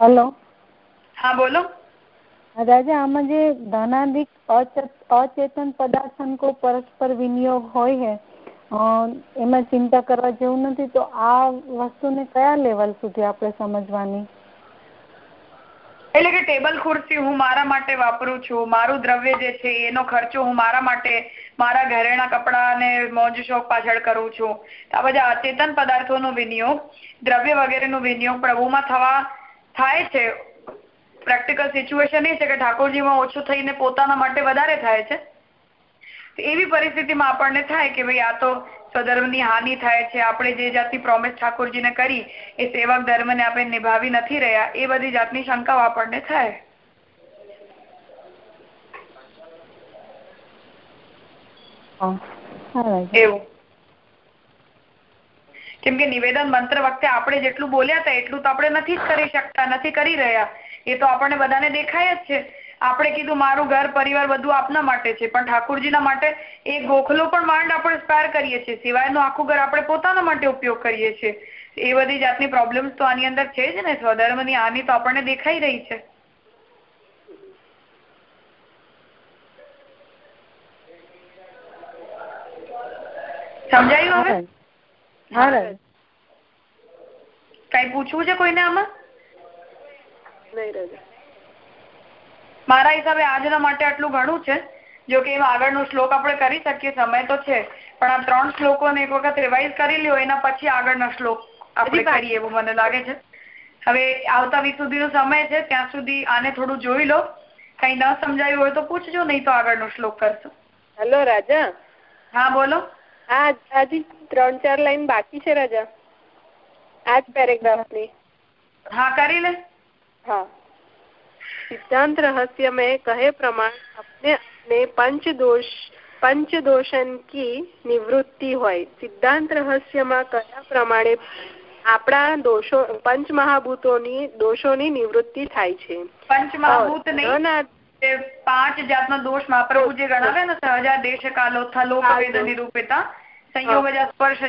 હેલો. હા બોલો. રાજા, આમાં જે ધનાધિક અચેતન પદાર્થ પરસ્પર વિનિયોગ હોય છે એમાં ચિંતા કરવા જેવું નથી, તો આ વસ્તુને કયા લેવલ સુધી આપણે સમજવાની? એટલે કે ટેબલ ખુરશી હું મારા માટે વાપરું છું, મારું દ્રવ્ય જે છે, એનો ખર્ચો હું મારા માટે મારા ઘરેણા કપડા અને મોજ શોખ પાછળ કરું છું. આ બધા અચેતન પદાર્થોનો વિનિયોગ, દ્રવ્ય વગેરેનો વિનિયોગ પ્રભુમાં થવા, થાય છે. પ્રેક્ટિકલ સિચ્યુએશન એ છે કે ઠાકોરજીમાં ઓછું થઈને પોતાના માટે વધારે થાય છે. એવી પરિસ્થિતિમાં આપણને થાય કે ભાઈ આ તો સ્વધર્મની હાનિ થાય છે આપણે જે જાતની પ્રોમિસ ઠાકોરજીને કરી એ સેવક ધર્મને આપણે નિભાવી નથી રહ્યા એ બધી જાતની શંકાઓ આપણને થાય. એવું. કેમ કે નિવેદન મંત્ર વખતે આપણે જેટલું બોલ્યા હતા એટલું તો આપણે નથી જ કરી શકતા નથી કરી રહ્યા. એ તો આપણને બધાને દેખાય જ છે. આપણે કીધું મારું ઘર પરિવાર બધું આપના માટે છે પણ ઠાકોરજીના માટે એ ગોખલો પણ માંડ આપણે સ્પાર કરીએ છીએ. સિવાયનું આખું ઘર આપણે પોતાના માટે ઉપયોગ કરીએ છીએ. એ બધી જાતની પ્રોબ્લેમ્સ તો આની અંદર છે જ ને. સ્વધર્મની આની તો આપણને દેખાઈ રહી છે. સમજાયું હવે? કઈ પૂછવું છે કોઈને આમાં? મારા હિસાબે આજના માટે આટલું ઘણું છે. જો કે એમાં આગળનો શ્લોક આપણે કરી શકીએ સમય તો છે. પણ આ ત્રણ શ્લોકોને એક વખત રિવાઇઝ કરી લ્યો એના પછી આગળનો શ્લોક આપણે કરીએ એવું મને લાગે છે. હવે આવતા વીક સુધીનો સમય છે ત્યાં સુધી આને થોડું જોઈ લો. કઈ ન સમજાયું હોય તો પૂછજો નહીં તો આગળનો શ્લોક કરશો. હેલો રાજા? હા બોલો. આજ હજી ત્રણ ચાર લાઈન બાકી છે રાજા. આજ પેરેગ્રાફની હા કરી લે. હા સિદ્ધાંત रहस्य में कहे प्रमाण अपने अपने पंच दोष पंच दोषन की નિવૃત્તિ હોય સિદ્ધાંત રહસ્યમાં કયા પ્રમાણે આપણા દોષો પંચ મહાભૂતોની દોષોની નિવૃત્તિ થાય છે પંચ મહાભૂત નહીં પાંચ જાતનો દોષ મહાપ્રભુ જે ગણાવે ને સહજા દેશ કાલો થલોક વેદ નિરૂપિતા સંયોગ સ્પર્શ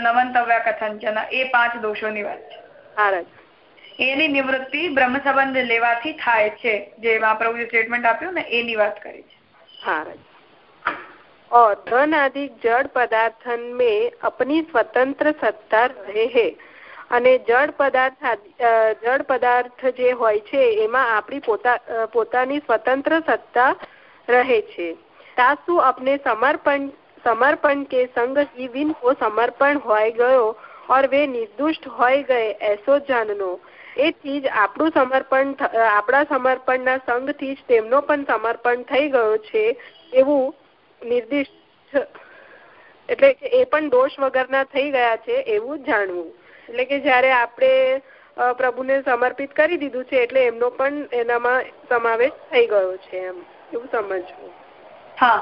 નવંતવ્ય કથંચન એ પાંચ દોષોની વાત છે એની નિવૃત્તિ બ્રહ્મ સંબંધ લેવાથી થાય છે જે મહાપ્રભુ સ્ટેટમેન્ટ આપ્યું ને એની વાત કરી છે और धन आदि जड़ पदार्थन में अपनी स्वतंत्र सत्ता रहे है અને જળ પદાર્થ જળ પદાર્થ જે હોય છે એમાં આપણી પોતા પોતાની સ્વતંત્ર સત્તા રહે છે તાસુ अपने समर्पण समर्पण के संग ही विन को समर्पण હોય ગયો और वे निर्दुष्ट હોય ગયે ऐसो જાણનો એથી જ આપણું સમર્પણ આપણા સમર્પણના સંઘથી જ તેમનો પણ સમર્પણ થઈ ગયો છે એવું નિર્દિષ્ટ, એટલે કે એ પણ દોષ વગરના થઈ ગયા છે એવું જાણવું. એટલે કે જ્યારે આપણે પ્રભુને સમર્પિત કરી દીધું છે એટલે એમનો પણ એનામાં સમાવેશ થઈ ગયો છે એમ, એવું સમજવું. હા.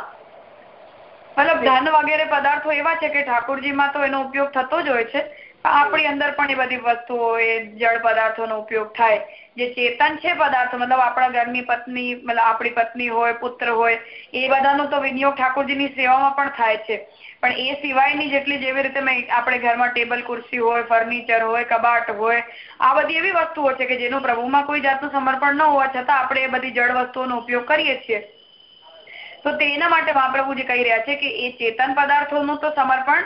મતલબ ધન વગેરે પદાર્થો એવા છે કે ઠાકોરજીમાં તો એનો ઉપયોગ થતો જ હોય છે. આપણી અંદર પણ એ બધી વસ્તુઓ, એ જળ પદાર્થોનો ઉપયોગ થાય. જે ચેતન છે પદાર્થ, મતલબ આપણા ઘરની પત્ની, મતલબ આપણી પત્ની હોય, પુત્ર હોય, એ બધાનો તો વિનિયોગ ઠાકોરજીની સેવામાં પણ થાય છે. પણ એ સિવાયની જેટલી જેવી રીતે આપણે ઘરમાં ટેબલ, ખુરશી હોય, ફર્નિચર હોય, કબાટ હોય, આ બધી એવી વસ્તુઓ છે કે જેનું પ્રભુમાં કોઈ જાતનું સમર્પણ ન હોવા છતાં આપણે એ બધી જળ વસ્તુઓનો ઉપયોગ કરીએ છીએ. તો તેના માટે મહાપ્રભુજી કહી રહ્યા છે કે એ ચેતન પદાર્થોનું તો સમર્પણ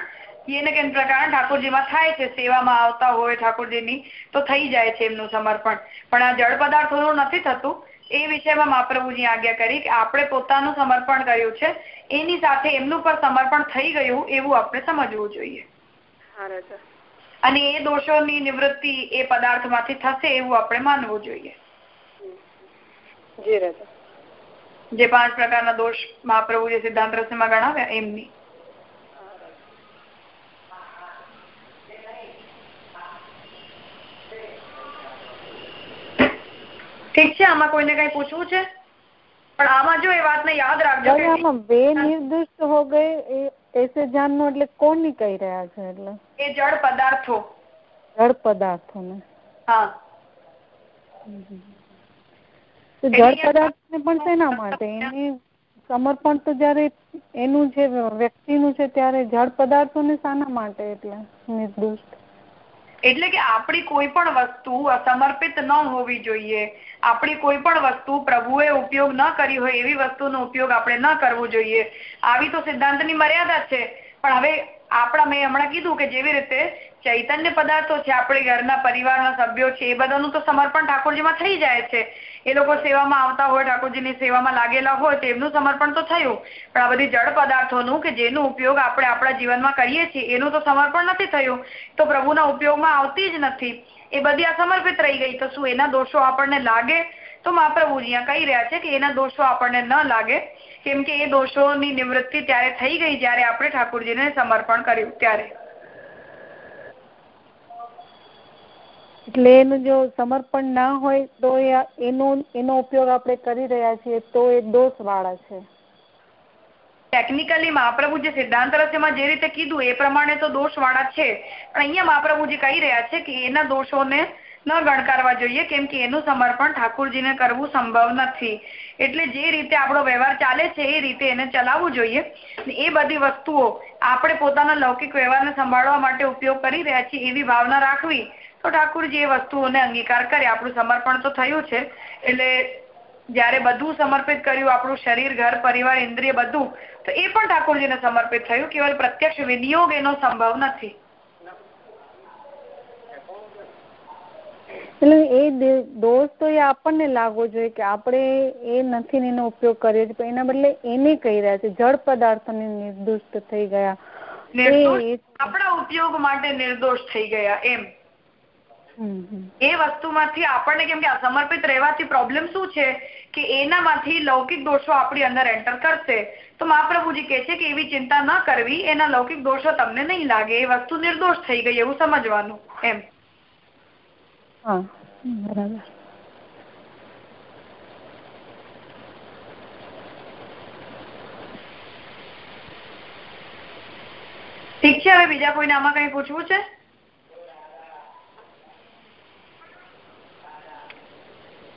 એને કેમ પ્રકાર ઠાકોરજીમાં થાય છે સેવામાં આવતા હોય ઠાકોરજીની તો થઈ જાય છે એમનું સમર્પણ. પણ આ જળ પદાર્થોનું નથી થતું. એ વિષયમાં મહાપ્રભુજી આજ્ઞા કરી કે આપણે પોતાનું સમર્પણ કર્યું છે. એની સાથે એમનું પણ સમર્પણ થઈ ગયું એવું આપણે સમજવું જોઈએ. અને એ દોષોની નિવૃત્તિ એ પદાર્થમાંથી થશે એવું આપણે માનવું જોઈએ. જી પાંચ પ્રકારના દોષ મહાપ્રભુએ સિદ્ધાંત રસમાં ગણાવ્યા એમની. ઠીક છે આમાં કોઈને કઈ પૂછવું છે? પણ આમાં જો એ વાતને યાદ રાખજો આમાં બે નિર્દિષ્ટ હો ગયે એસે જાનનો એટલે કોની કહી રહ્યા છે એટલે? એ જળ પદાર્થો. જળ પદાર્થો ને હા. તો જળ પદાર્થ ને પણ શેના માટે? એની સમર્પણ તો જયારે એનું જે વ્યક્તિનું છે ત્યારે જળ પદાર્થો ને શાના માટે એટલે નિર્દુષ્ટ એટલે કે આપણી કોઈ પણ વસ્તુ સમર્પિત ન હોવી જોઈએ. આપણી કોઈ પણ વસ્તુ પ્રભુએ ઉપયોગ ન કરી હોય, એવી વસ્તુનો ઉપયોગ આપણે ન કરવો જોઈએ. આવી તો સિદ્ધાંતની મર્યાદા છે. પણ હવે આપણા, મેં હમણાં કીધું કે જેવી રીતે ચૈતન્ય પદાર્થો છે, આપણે ઘરના પરિવારના સભ્યો છે, એ બધાનું તો સમર્પણ ઠાકોરજીમાં થઈ જાય છે. એ લોકો સેવામાં આવતા હોય, ઠાકોરજીની સેવામાં લાગેલા હોય, તો એમનું સમર્પણ તો થયું. પણ આ બધી જળ પદાર્થોનું કે જેનો ઉપયોગ આપણે આપણા જીવનમાં કરીએ છીએ, એનું તો સમર્પણ નથી થયું. તો પ્રભુના ઉપયોગમાં આવતી જ નથી. એ બધી આ સમર્પિત રહી ગઈ. તો શું એના દોષો આપણને લાગે? તો મહાપ્રભુજી અહીંયા કહી રહ્યા છે કે એના દોષો આપણને ન લાગે. કેમ કે એ દોષોની નિવૃત્તિ ત્યારે થઈ ગઈ જ્યારે આપણે ઠાકોરજીને સમર્પણ કર્યું ત્યારે. એટલે એનું જો સમર્પણ ના હોય તો એનો એનો ઉપયોગ આપણે કરી રહ્યા છીએ તો એ દોષ વાળા છે. ટેકનિકલી મહાપ્રભુ જે સિદ્ધાંત રહસ્યમાં જે રીતે કીધું, એ પ્રમાણે તો દોષવાળા છે. પણ અહીંયા મહાપ્રભુજી કહી રહ્યા છે કે એના દોષોને ન ગણકારવા જોઈએ, કેમ કે એનું સમર્પણ ઠાકુરજીને કરવું સંભવ નથી. એટલે જે રીતે આપણો વ્યવહાર ચાલે છે, એ રીતે એને ચલાવવું જોઈએ. એ બધી વસ્તુઓ આપણે પોતાના લૌકિક વ્યવહારને સંભાળવા માટે ઉપયોગ કરી રહ્યા છીએ, એવી ભાવના રાખવી, તો ઠાકુરજી એ વસ્તુઓને અંગીકાર કરે. આપણું સમર્પણ તો થયું છે. એટલે જ્યારે બધું સમર્પિત કર્યું આપણું શરીર ઘર પરિવાર ઇન્દ્રિય બધું તો એ પણ ઠાકોરજીને સમર્પિત થયું કેવલ પ્રત્યક્ષ વિનિયોગ એનો સંભવ નથી. એટલે એ દોષ તો એ આપણને લાગવો જોઈએ કે આપણે એ નથી એનો ઉપયોગ કરીએ છીએ પણ એના બદલે એને કહી રહ્યા છે જળ પદાર્થોને નિર્દોષ થઈ ગયા. આપણા ઉપયોગ માટે નિર્દોષ થઈ ગયા એમ. એ વસ્તુમાંથી આપણને કેમ કે સમર્પિત રહેવાથી પ્રોબ્લેમ શું છે? કે એનામાંથી લૌકિક દોષો આપણી અંદર એન્ટર કરશે તો મહાપ્રભુજી કહે છે કે એવી ચિંતા ન કરવી એના લૌકિક દોષો તમને નહીં લાગે એ વસ્તુ નિર્દોષ થઈ ગઈ એવું સમજવાનું એમ. હા બરાબર. ઠીક છે હવે બીજા કોઈને આમાં કઈ પૂછવું છે?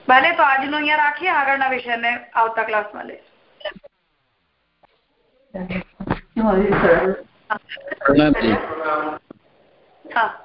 ભલે તો આજનો અહીંયા રાખીએ આગળના વિષયને આવતા ક્લાસમાં લઈશું હા.